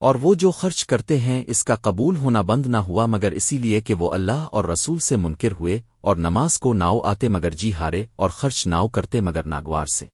اور وہ جو خرچ کرتے ہیں، اس کا قبول ہونا بند نہ ہوا، مگر اسی لیے کہ وہ اللہ اور رسول سے منکر ہوئے اور نماز کو ناؤ آتے مگر جی ہارے اور خرچ ناؤ کرتے مگر ناگوار سے۔